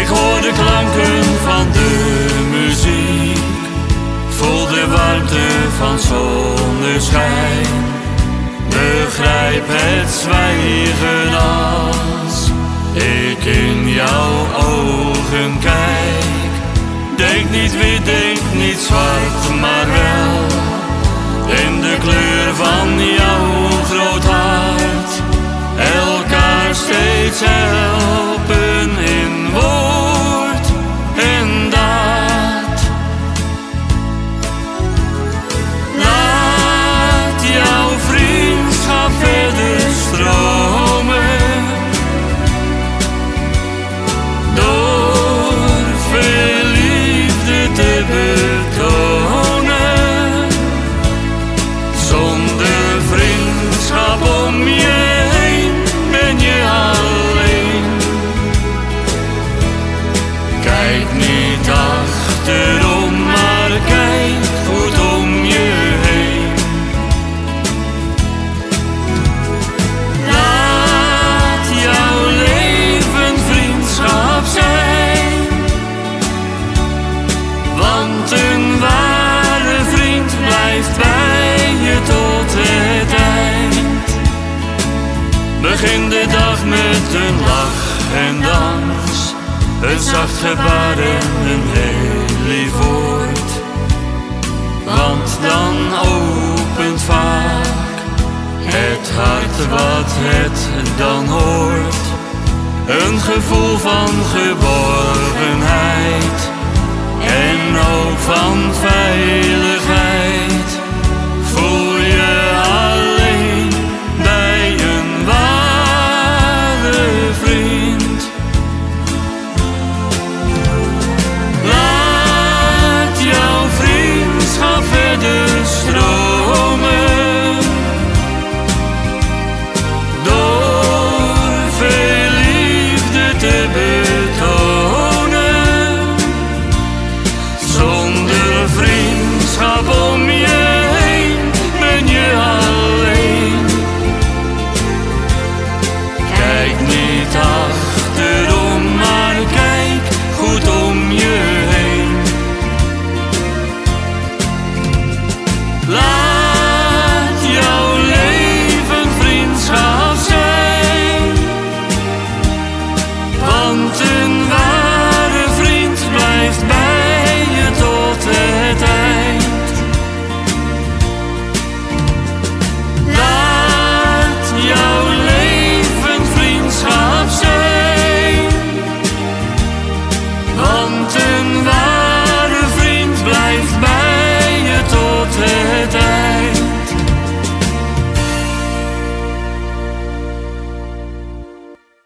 Ik hoor de klanken van de muziek, voel de warmte van zonneschijn. Begrijp het zwijgen als ik in jouw ogen kijk. Denk niet wit, denk niet zwart, maar wel in de kleur van jouw groot hart. Elkaar steeds helpen Een lach en dans. Een zacht gebaar en een heel lief woord. Want dan opent vaak het hart wat het dan hoort. Een gevoel van geborgenheid en ook van veiligheid.